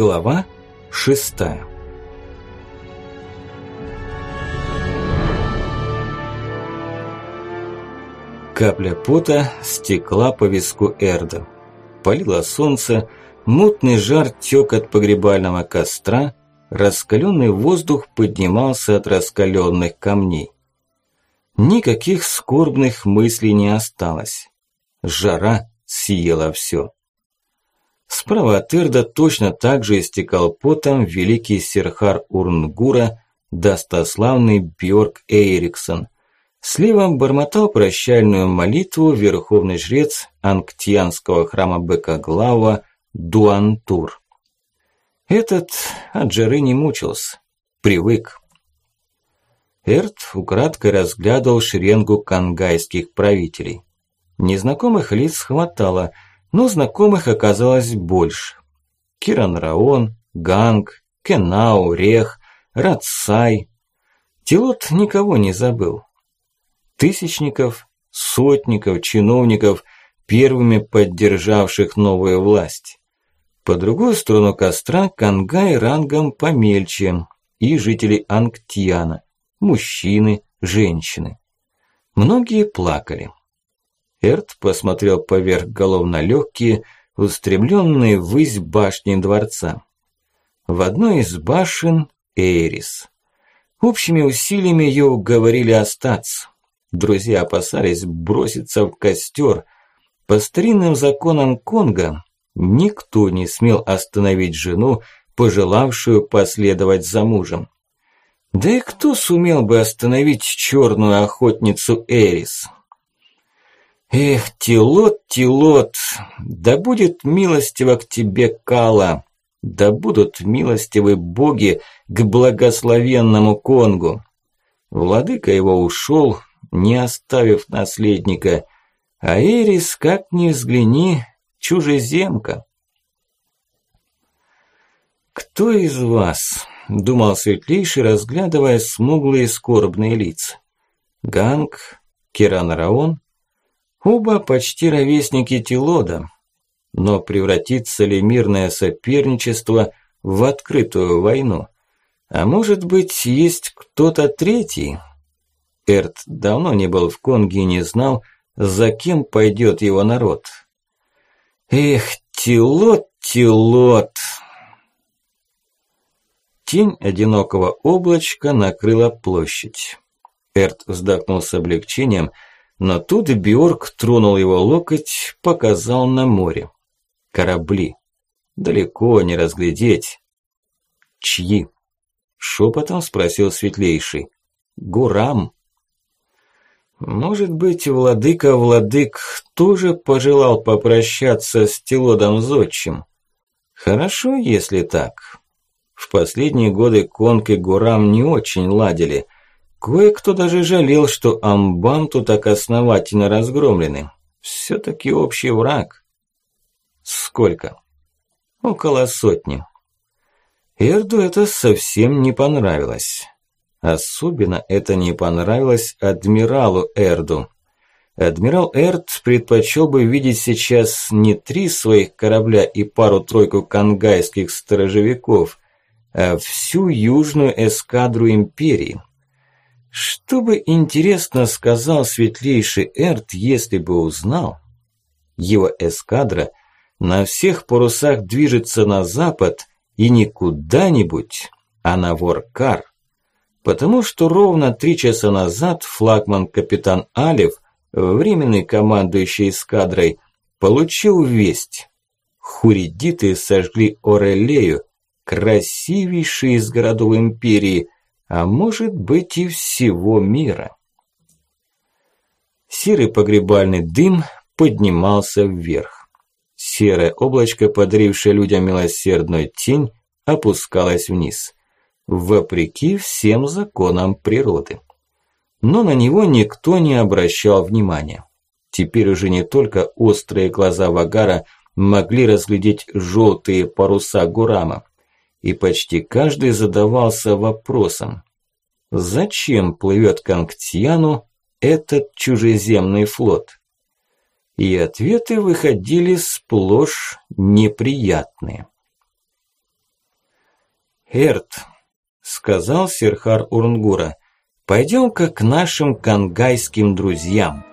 Глава шестая Капля пота стекла по виску Эрда. Палило солнце, мутный жар тёк от погребального костра, раскаленный воздух поднимался от раскаленных камней. Никаких скорбных мыслей не осталось. Жара съела все. Справа от Эрда точно так же истекал потом великий Серхар Урнгура, достославный Бjörk Эриксон. Слева бормотал прощальную молитву верховный жрец анктианского храма Быкоглава Дуантур. Этот от жары не мучился, привык. Эрт украдкой разглядывал шеренгу кангайских правителей. Незнакомых лиц хватало – но знакомых оказалось больше. Киран Раон, Ганг, Кенау, Рех, Рацай. Тилот никого не забыл. Тысячников, сотников, чиновников, первыми поддержавших новую власть. По другую сторону костра Кангай рангом помельче и жители Ангтьяна, мужчины, женщины. Многие плакали. Эрт посмотрел поверх голов на легкие, устремленные ввысь башни дворца. В одной из башен Эрис. Общими усилиями ее уговорили остаться. Друзья опасались броситься в костер. По старинным законам Конга никто не смел остановить жену, пожелавшую последовать за мужем. Да и кто сумел бы остановить черную охотницу Эрис? Эх, Тилот, Тилот, да будет милостиво к тебе Кала, да будут милостивы боги к благословенному Конгу. Владыка его ушел, не оставив наследника, а Эрис, как ни взгляни, чужеземка. «Кто из вас?» – думал Светлейший, разглядывая смуглые скорбные лица. «Ганг? Киран Раон?» Оба почти ровесники Тилода, но превратится ли мирное соперничество в открытую войну? А может быть, есть кто-то третий? Эрт давно не был в Конге и не знал, за кем пойдет его народ. Эх, Тилот, Тилот! Тень одинокого облачка накрыла площадь. Эрт вздохнул с облегчением – но тут Бьорк тронул его локоть, показал на море. Корабли. Далеко не разглядеть. Чьи? Шепотом спросил светлейший. Гурам. Может быть, владыка-владык тоже пожелал попрощаться с Телодом Зодчим. Хорошо, если так. В последние годы Конг и Гурам не очень ладили – Кое-кто даже жалел, что амбам тут так основательно разгромлены. Все-таки общий враг. Сколько? Около сотни. Эрду это совсем не понравилось. Особенно это не понравилось адмиралу Эрду. Адмирал Эрд предпочел бы видеть сейчас не три своих корабля и пару-тройку кангайских сторожевиков, а всю южную эскадру империи. Что бы интересно сказал светлейший Эрт, если бы узнал? Его эскадра на всех парусах движется на запад и не куда-нибудь, а на Воркар. Потому что ровно три часа назад флагман-капитан Алев, временный командующий эскадрой, получил весть. Хуридиты сожгли Орелею, красивейший из городов Империи – а может быть и всего мира. Серый погребальный дым поднимался вверх. Серое облачко, подарившее людям милосердную тень, опускалось вниз, вопреки всем законам природы. Но на него никто не обращал внимания. Теперь уже не только острые глаза Вагара могли разглядеть желтые паруса Гурама и почти каждый задавался вопросом, зачем плывет к Анктьяну этот чужеземный флот? И ответы выходили сплошь неприятные. «Эрт», – сказал Серхар Урнгура, – «пойдем-ка к нашим кангайским друзьям».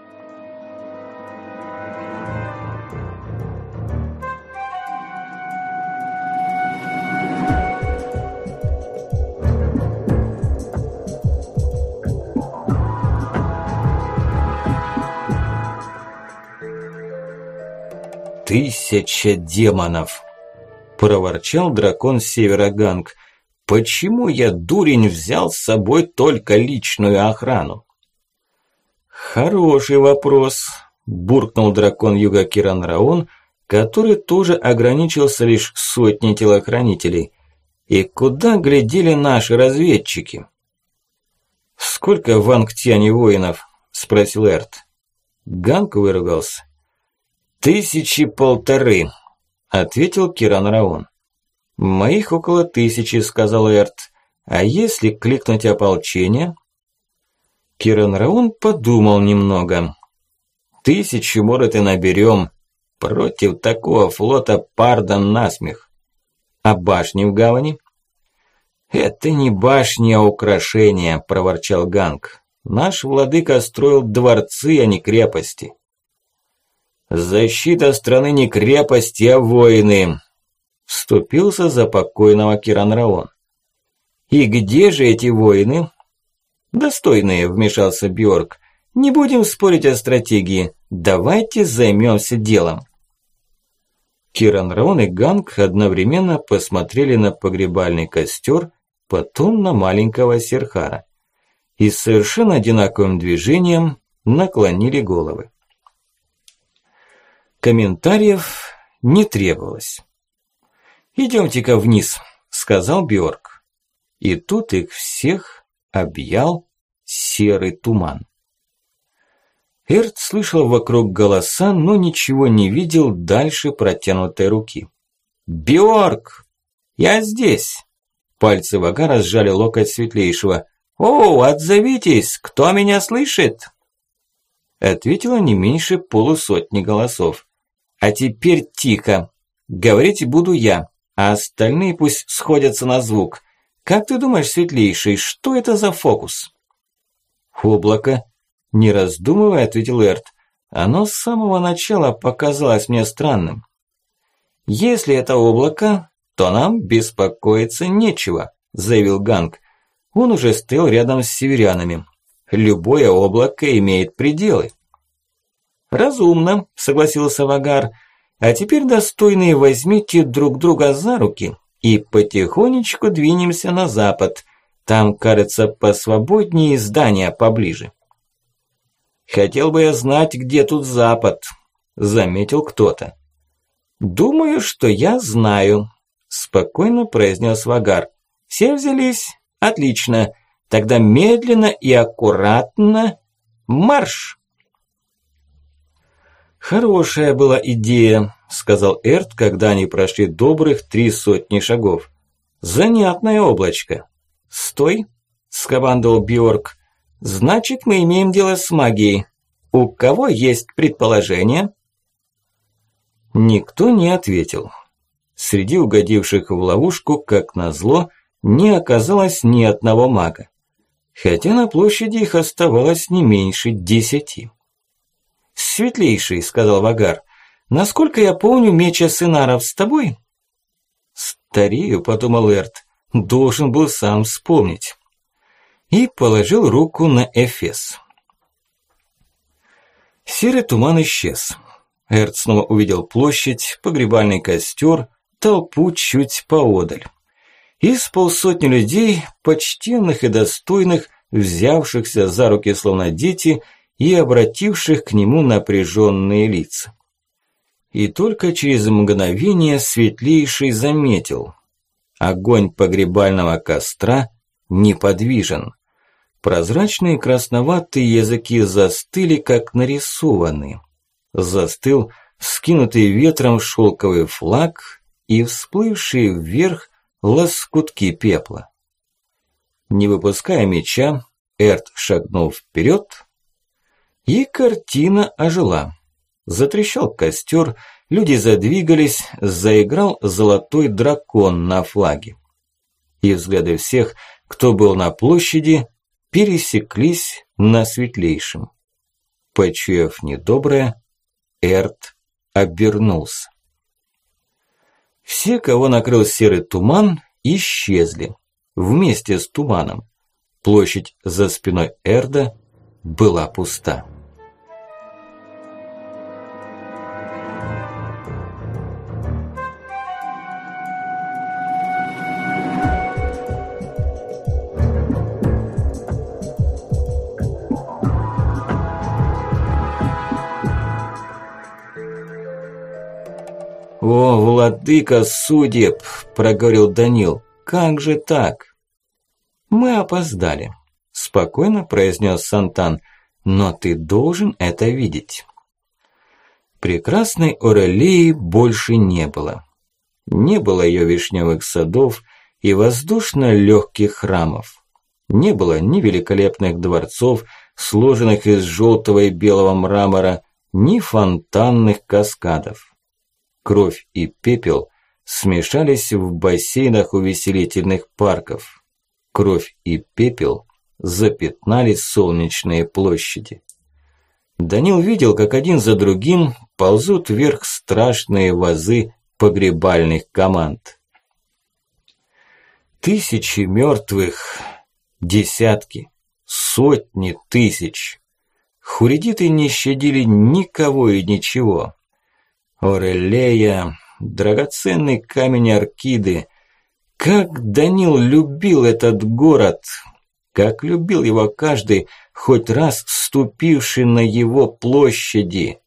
«Тысяча демонов!» – проворчал дракон Севера Ганг. «Почему я, дурень, взял с собой только личную охрану?» «Хороший вопрос», – буркнул дракон Юга Киран который тоже ограничился лишь сотней телохранителей. «И куда глядели наши разведчики?» «Сколько в Ангтяне воинов?» – спросил Эрт. Ганг выругался. «Тысячи полторы», – ответил Киран Раон. «Моих около тысячи», – сказал Эрт. «А если кликнуть ополчение?» Киран Раон подумал немного. «Тысячу, может, и наберем. Против такого флота курам на смех. А башни в гавани?» «Это не башни, а украшения», – проворчал Ганг. «Наш владыка строил дворцы, а не крепости». «Защита страны не крепости, а воины!» Вступился за покойного Киранраон. «И где же эти воины?» «Достойные», – вмешался Бьорк. «Не будем спорить о стратегии. Давайте займемся делом». Киранраон и Ганг одновременно посмотрели на погребальный костер, потом на маленького Серхара. И совершенно одинаковым движением наклонили головы. Комментариев не требовалось. «Идемте-ка вниз», – сказал Бьорк. И тут их всех объял серый туман. Эрт слышал вокруг голоса, но ничего не видел дальше протянутой руки. «Бьорк! Я здесь!» Пальцы Вагара сжали локоть светлейшего. «О, отзовитесь! Кто меня слышит?» Ответило не меньше полусотни голосов. А теперь тихо. Говорить буду я, а остальные пусть сходятся на звук. Как ты думаешь, светлейший, что это за фокус? Облако. Не раздумывая, ответил Эрт. Оно с самого начала показалось мне странным. Если это облако, то нам беспокоиться нечего, заявил Ганг. Он уже стоял рядом с северянами. Любое облако имеет пределы. «Разумно», – согласился Вагар. «А теперь, достойные, возьмите друг друга за руки и потихонечку двинемся на запад. Там, кажется, посвободнее здания поближе». «Хотел бы я знать, где тут запад», – заметил кто-то. «Думаю, что я знаю», – спокойно произнес Вагар. «Все взялись? Отлично. Тогда медленно и аккуратно марш!» «Хорошая была идея», – сказал Эрт, когда они прошли добрых три сотни шагов. «Занятное облачко». «Стой», – скомандовал Бьорк. «Значит, мы имеем дело с магией. У кого есть предположение?» Никто не ответил. Среди угодивших в ловушку, как назло, не оказалось ни одного мага. Хотя на площади их оставалось не меньше десяти. «Светлейший», – сказал Вагар, – «насколько я помню, меча Сынаров с тобой?» «Старею», – подумал Эрт, – «должен был сам вспомнить». И положил руку на Эфес. Серый туман исчез. Эрт снова увидел площадь, погребальный костер, толпу чуть поодаль. Из полсотни людей, почтенных и достойных, взявшихся за руки словно дети – и обративших к нему напряженные лица. И только через мгновение светлейший заметил. Огонь погребального костра неподвижен. Прозрачные красноватые языки застыли, как нарисованные. Застыл скинутый ветром шелковый флаг и всплывшие вверх лоскутки пепла. Не выпуская меча, Эрт шагнул вперед и картина ожила. Затрещал костер, люди задвигались, заиграл золотой дракон на флаге. и взгляды всех, кто был на площади, пересеклись на светлейшем. Почуяв недоброе, Эрт обернулся. Все, кого накрыл серый туман, исчезли вместе с туманом. Площадь за спиной Эрда была пуста. «О, владыка судеб!» – проговорил Данил. «Как же так?» «Мы опоздали», – спокойно произнес Сантан. «Но ты должен это видеть». Прекрасной Орелии больше не было. Не было ее вишневых садов и воздушно-легких храмов. Не было ни великолепных дворцов, сложенных из желтого и белого мрамора, ни фонтанных каскадов кровь и пепел смешались в бассейнах увеселительных парков. Кровь и пепел запятнали солнечные площади. Данил видел, как один за другим ползут вверх страшные вазы погребальных команд. Тысячи мертвых, десятки, сотни тысяч. Хуридиты не щадили никого и ничего. Орелея, драгоценный камень Аркиды. Как Данил любил этот город, как любил его каждый, хоть раз ступивший на его площади.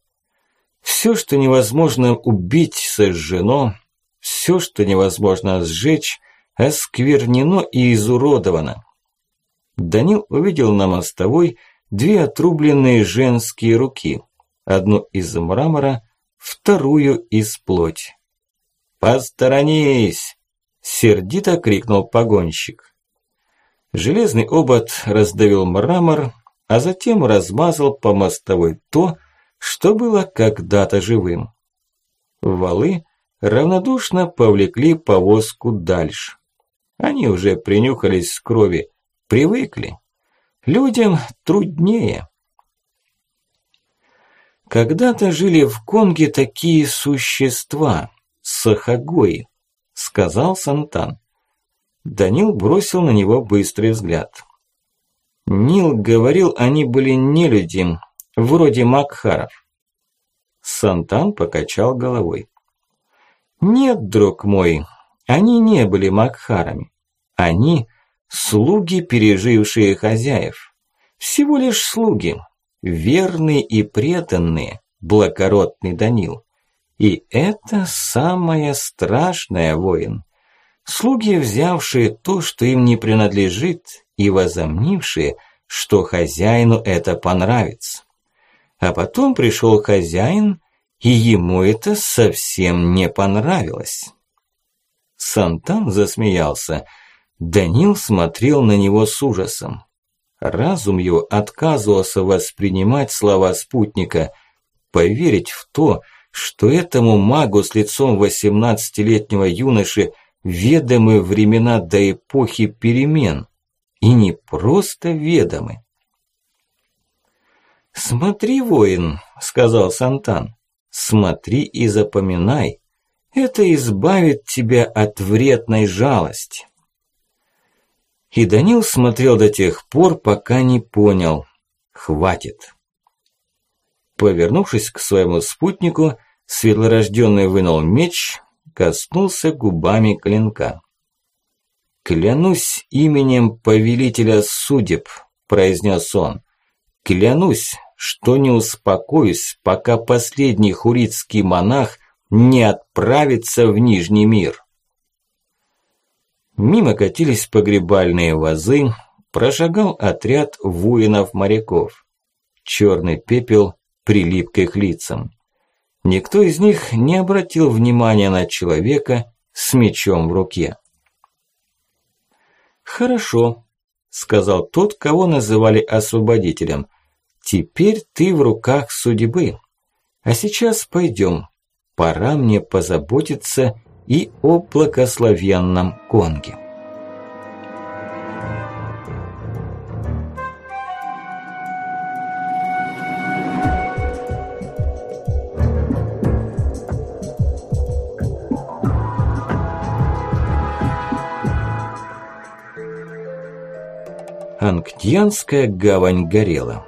Все, что невозможно убить, сожжено, все, что невозможно сжечь, осквернено и изуродовано. Данил увидел на мостовой две отрубленные женские руки, одну из мрамора, вторую из плоть. «Посторонись!» – сердито крикнул погонщик. Железный обод раздавил мрамор, а затем размазал по мостовой то, что было когда-то живым. Валы равнодушно повлекли повозку дальше. Они уже принюхались к крови, привыкли. Людям труднее. Когда-то жили в Конге такие существа, сахагои, сказал Сантан. Данил бросил на него быстрый взгляд. Нил говорил, они были нелюди, вроде Макхаров. Сантан покачал головой. Нет, друг мой, они не были Макхарами. Они слуги, пережившие хозяев. Всего лишь слуги, верный и преданный, благородный Данил. И это самое страшное, воин. Слуги, взявшие то, что им не принадлежит, и возомнившие, что хозяину это понравится. А потом пришел хозяин, и ему это совсем не понравилось. Сантан засмеялся. Данил смотрел на него с ужасом. Разум его отказывался воспринимать слова спутника, поверить в то, что этому магу с лицом восемнадцатилетнего юноши ведомы времена до эпохи перемен. И не просто ведомы. «Смотри, воин», – сказал Сантан, – «смотри и запоминай. Это избавит тебя от вредной жалости». И Данил смотрел до тех пор, пока не понял. Хватит. Повернувшись к своему спутнику, светлорожденный вынул меч, коснулся губами клинка. «Клянусь именем повелителя судеб», – произнес он. «Клянусь, что не успокоюсь, пока последний хуритский монах не отправится в Нижний мир». Мимо катились погребальные вазы, прошагал отряд воинов-моряков. Черный пепел прилип к их лицам. Никто из них не обратил внимания на человека с мечом в руке. «Хорошо», – сказал тот, кого называли освободителем. «Теперь ты в руках судьбы. А сейчас пойдем. Пора мне позаботиться и о благословенном Конге. Ангтьянская гавань горела.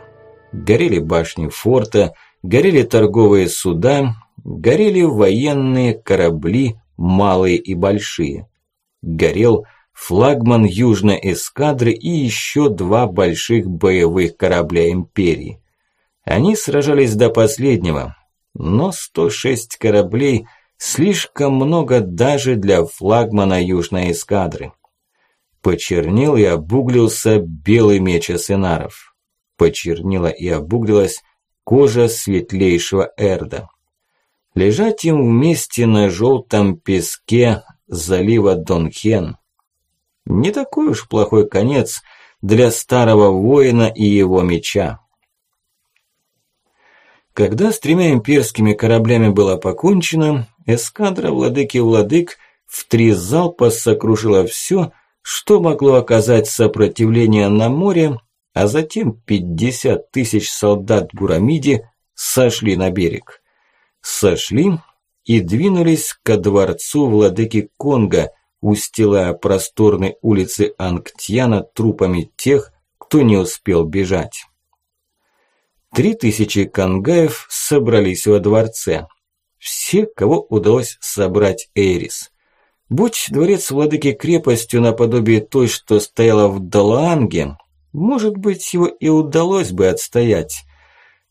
Горели башни форта, горели торговые суда, горели военные корабли малые и большие. Горел флагман южной эскадры и еще два больших боевых корабля Империи. Они сражались до последнего, но 106 кораблей слишком много даже для флагмана южной эскадры. Почернел и обуглился белый меч Асенаров. Почернела и обуглилась кожа светлейшего Эрда. Лежать им вместе на желтом песке залива Донхен. Не такой уж плохой конец для старого воина и его меча. Когда с тремя имперскими кораблями было покончено, эскадра владыки-владык в три залпа сокрушила все, что могло оказать сопротивление на море, а затем 50 тысяч солдат Гурамиди сошли на берег. Сошли и двинулись ко дворцу владыки Конга, устилая просторные улицы Ангтьяна трупами тех, кто не успел бежать. Три тысячи кангаев собрались во дворце. Все, кого удалось собрать Эйрис. Будь дворец владыки крепостью наподобие той, что стояла в Далаанге, может быть, его и удалось бы отстоять.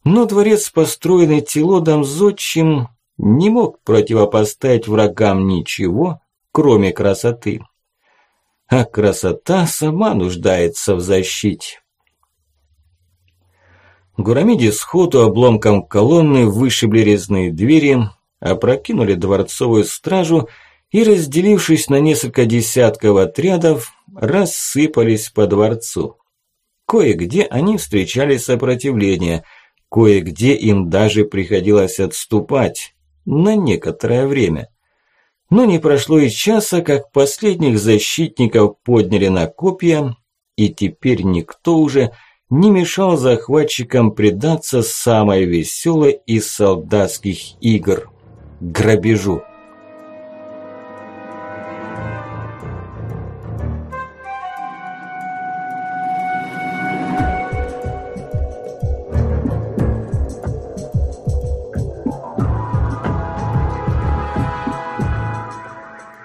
Но дворец, построенный Тилодом Зодчим, не мог противопоставить врагам ничего, кроме красоты. А красота сама нуждается в защите. Гурамиди сходу обломком колонны вышибли резные двери, опрокинули дворцовую стражу и, разделившись на несколько десятков отрядов, рассыпались по дворцу. Кое-где они встречали сопротивление, кое-где им даже приходилось отступать на некоторое время. Но не прошло и часа, как последних защитников подняли на копья, и теперь никто уже не мешал захватчикам предаться самой веселой из солдатских игр – грабежу.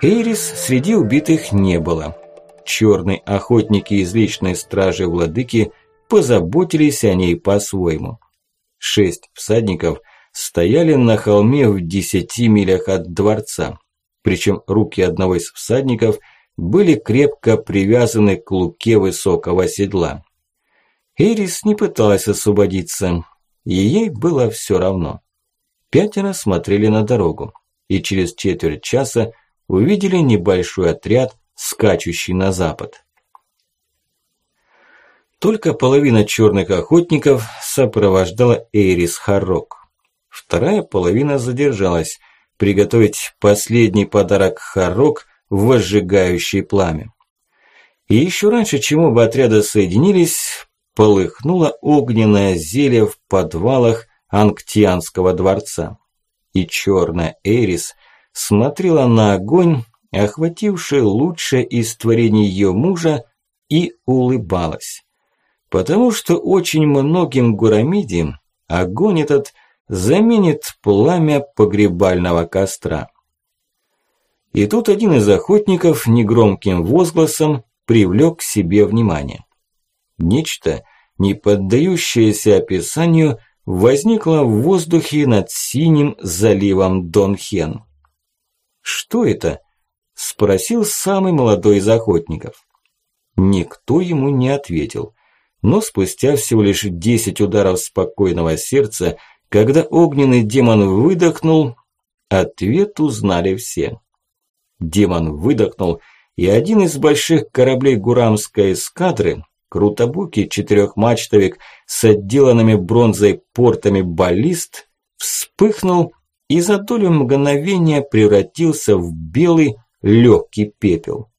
Эрис среди убитых не было. Черные охотники из личной стражи владыки – позаботились о ней по-своему. Шесть всадников стояли на холме в десяти милях от дворца, причем руки одного из всадников были крепко привязаны к луке высокого седла. Эрис не пыталась освободиться, и ей было все равно. Пятеро смотрели на дорогу, и через четверть часа увидели небольшой отряд, скачущий на запад. Только половина черных охотников сопровождала Эйрис Харрок. Вторая половина задержалась, приготовить последний подарок Харрок в возжигающее пламя. И еще раньше, чем оба отряда соединились, полыхнуло огненное зелье в подвалах Анктианского дворца. И черная Эрис смотрела на огонь, охвативший лучшее из творений ее мужа, и улыбалась потому что очень многим гурамидиям огонь этот заменит пламя погребального костра. И тут один из охотников негромким возгласом привлек к себе внимание. Нечто, не поддающееся описанию, возникло в воздухе над синим заливом Донхен. «Что это?» – спросил самый молодой из охотников. Никто ему не ответил но спустя всего лишь 10 ударов спокойного сердца, когда огненный демон выдохнул, ответ узнали все. Демон выдохнул, и один из больших кораблей Гурамской эскадры, крутобукий четырехмачтовик с отделанными бронзой портами баллист, вспыхнул и за долю мгновения превратился в белый легкий пепел.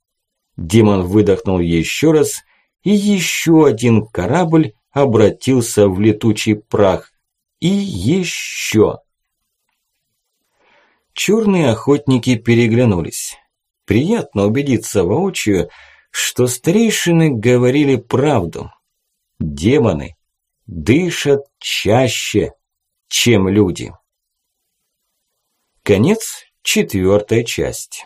Демон выдохнул еще раз и еще один корабль обратился в летучий прах. И еще. Черные охотники переглянулись. Приятно убедиться воочию, что старейшины говорили правду. Демоны дышат чаще, чем люди. Конец четвертой части.